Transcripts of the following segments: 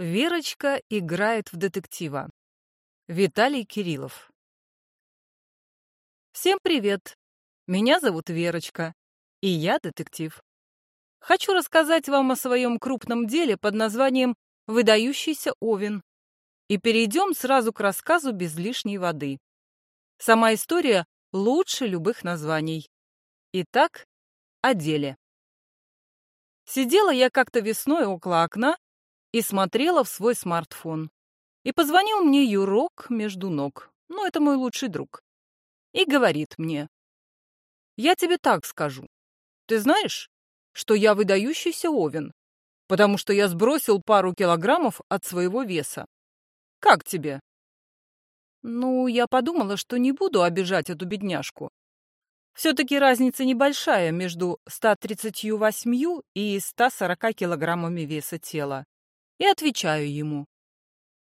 Верочка играет в детектива. Виталий Кириллов. Всем привет! Меня зовут Верочка, и я детектив. Хочу рассказать вам о своем крупном деле под названием «Выдающийся Овен». И перейдем сразу к рассказу без лишней воды. Сама история лучше любых названий. Итак, о деле. Сидела я как-то весной около окна и смотрела в свой смартфон. И позвонил мне Юрок между ног, ну, это мой лучший друг, и говорит мне, «Я тебе так скажу. Ты знаешь, что я выдающийся овен, потому что я сбросил пару килограммов от своего веса. Как тебе?» Ну, я подумала, что не буду обижать эту бедняжку. Все-таки разница небольшая между 138 и 140 килограммами веса тела и отвечаю ему.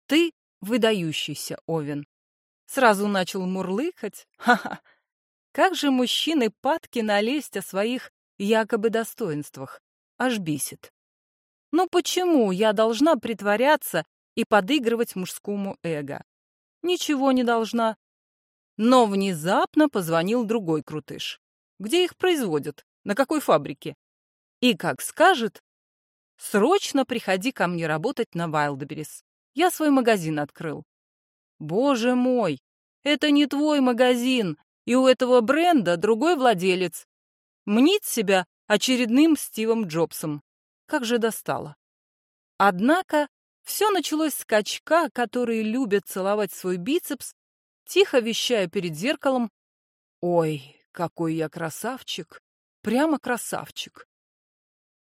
«Ты выдающийся, Овен». Сразу начал мурлыкать. Ха-ха! Как же мужчины падки налезть о своих якобы достоинствах. Аж бесит. Ну почему я должна притворяться и подыгрывать мужскому эго? Ничего не должна. Но внезапно позвонил другой крутыш. Где их производят? На какой фабрике? И как скажет, Срочно приходи ко мне работать на Вайлдберрис. Я свой магазин открыл. Боже мой, это не твой магазин, и у этого бренда другой владелец. Мнит себя очередным Стивом Джобсом. Как же достало. Однако все началось с качка, который любит целовать свой бицепс, тихо вещая перед зеркалом. Ой, какой я красавчик, прямо красавчик.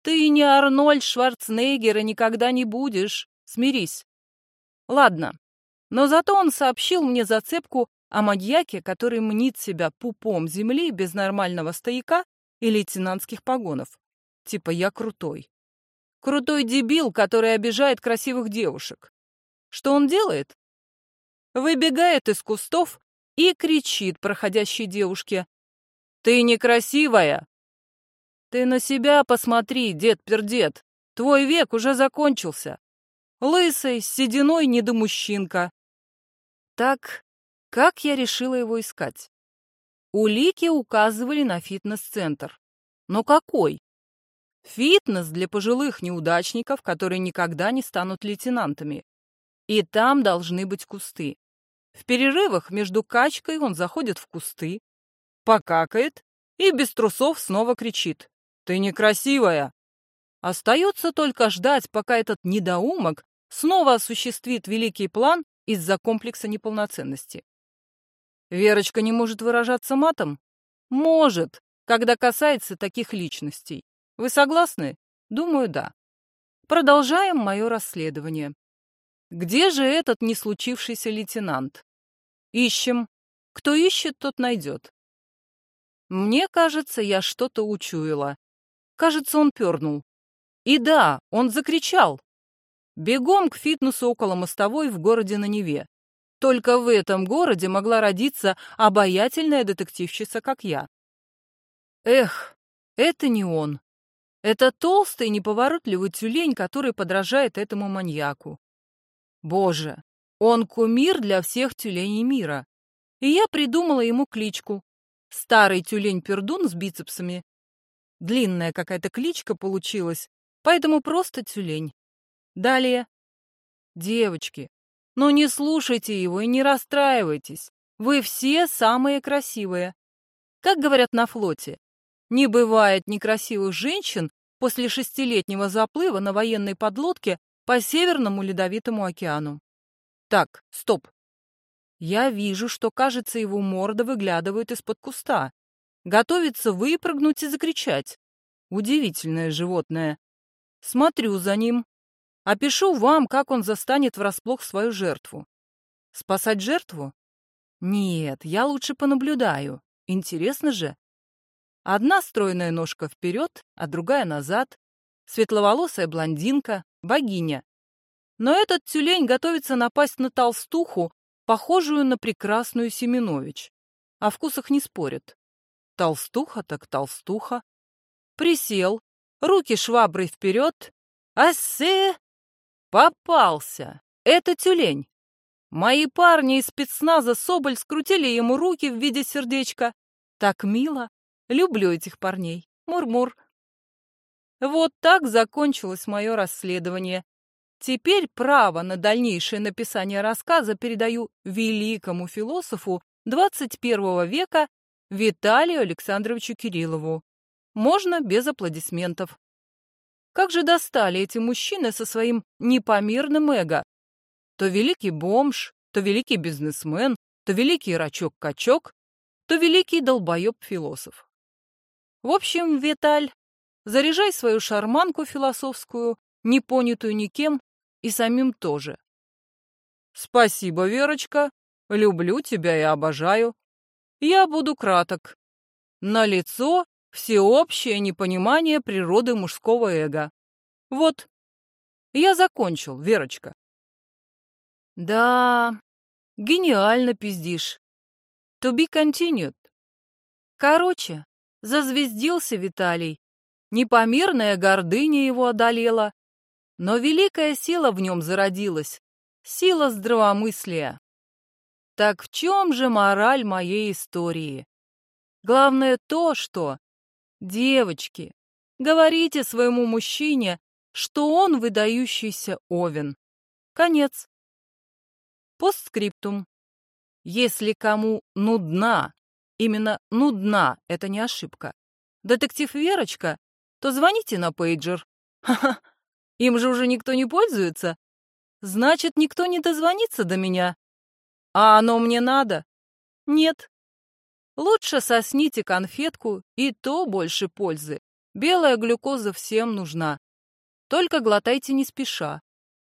Ты не Арнольд Шварценеггер и никогда не будешь. Смирись. Ладно. Но зато он сообщил мне зацепку о маньяке, который мнит себя пупом земли без нормального стояка и лейтенантских погонов. Типа я крутой. Крутой дебил, который обижает красивых девушек. Что он делает? Выбегает из кустов и кричит проходящей девушке. «Ты некрасивая! Ты на себя посмотри, дед-пердед. Твой век уже закончился. Лысый, с сединой недомужчинка. Так, как я решила его искать? Улики указывали на фитнес-центр. Но какой? Фитнес для пожилых неудачников, которые никогда не станут лейтенантами. И там должны быть кусты. В перерывах между качкой он заходит в кусты, покакает и без трусов снова кричит. Ты некрасивая. Остается только ждать, пока этот недоумок снова осуществит великий план из-за комплекса неполноценности. Верочка не может выражаться матом? Может, когда касается таких личностей. Вы согласны? Думаю, да. Продолжаем мое расследование. Где же этот не случившийся лейтенант? Ищем. Кто ищет, тот найдет. Мне кажется, я что-то учуяла. Кажется, он пернул. И да, он закричал. Бегом к фитнесу около мостовой в городе на Неве. Только в этом городе могла родиться обаятельная детективщица, как я. Эх, это не он. Это толстый неповоротливый тюлень, который подражает этому маньяку. Боже, он кумир для всех тюленей мира. И я придумала ему кличку. Старый тюлень-пердун с бицепсами Длинная какая-то кличка получилась, поэтому просто тюлень. Далее. Девочки, ну не слушайте его и не расстраивайтесь. Вы все самые красивые. Как говорят на флоте, не бывает некрасивых женщин после шестилетнего заплыва на военной подлодке по Северному Ледовитому океану. Так, стоп. Я вижу, что, кажется, его морда выглядывает из-под куста. Готовится выпрыгнуть и закричать. Удивительное животное. Смотрю за ним. Опишу вам, как он застанет врасплох свою жертву. Спасать жертву? Нет, я лучше понаблюдаю. Интересно же. Одна стройная ножка вперед, а другая назад. Светловолосая блондинка, богиня. Но этот тюлень готовится напасть на толстуху, похожую на прекрасную Семенович. О вкусах не спорят. Толстуха так толстуха. Присел, руки шваброй вперед. Ассе! Попался! Это тюлень! Мои парни из спецназа Соболь скрутили ему руки в виде сердечка. Так мило. Люблю этих парней. Мур-мур. Вот так закончилось мое расследование. Теперь право на дальнейшее написание рассказа передаю великому философу 21 века Виталию Александровичу Кириллову. Можно без аплодисментов. Как же достали эти мужчины со своим непомерным эго? То великий бомж, то великий бизнесмен, то великий рачок-качок, то великий долбоеб-философ. В общем, Виталь, заряжай свою шарманку философскую, не понятую никем, и самим тоже. Спасибо, Верочка. Люблю тебя и обожаю. Я буду краток. На лицо всеобщее непонимание природы мужского эго. Вот. Я закончил, Верочка. Да, гениально пиздишь. To be continued. Короче, зазвездился Виталий. Непомерная гордыня его одолела, но великая сила в нем зародилась, сила здравомыслия. Так в чем же мораль моей истории? Главное то, что... Девочки, говорите своему мужчине, что он выдающийся овен. Конец. Постскриптум. Если кому нудна, именно нудна, это не ошибка, детектив Верочка, то звоните на пейджер. Ха-ха, им же уже никто не пользуется. Значит, никто не дозвонится до меня. А оно мне надо? Нет. Лучше сосните конфетку, и то больше пользы. Белая глюкоза всем нужна. Только глотайте не спеша.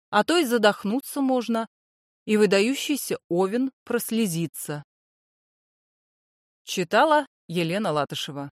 А то и задохнуться можно, и выдающийся овен прослезится. Читала Елена Латышева